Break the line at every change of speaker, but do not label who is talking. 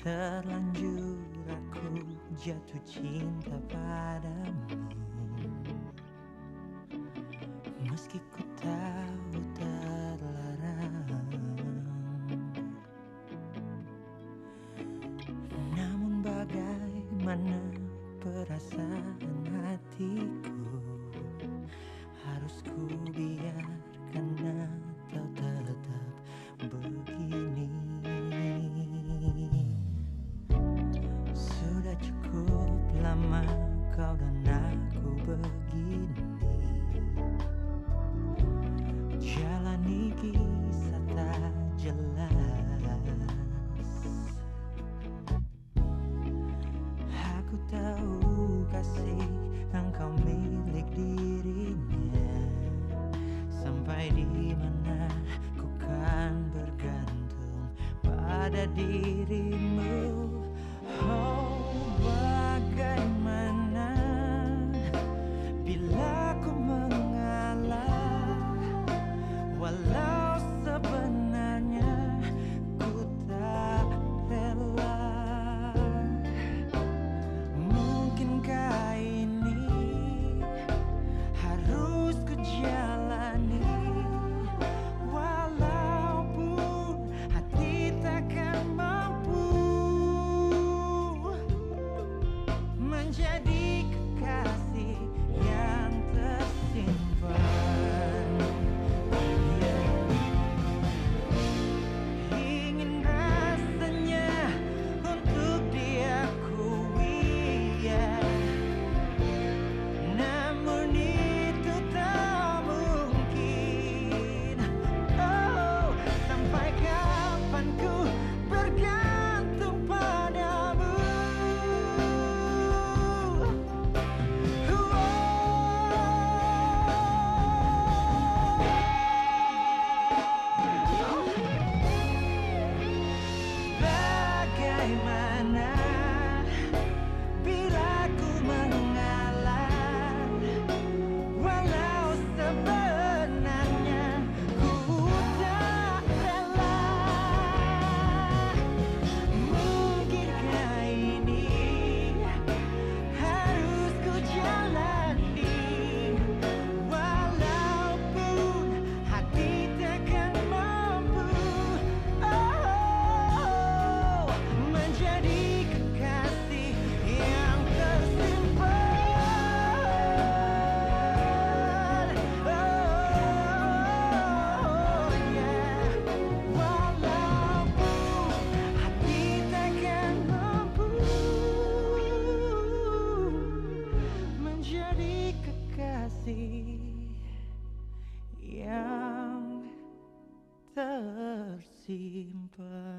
Terlanjur aku jatuh cinta padamu. Meski ku tahu terlarang Namun bagaimana perasaan hatiku? Harus ku biarkan atau tetap Aku tahu kasih engkau milik dirinya. Sampai di mana ku kan bergantung pada dirimu Bagaimana Papa.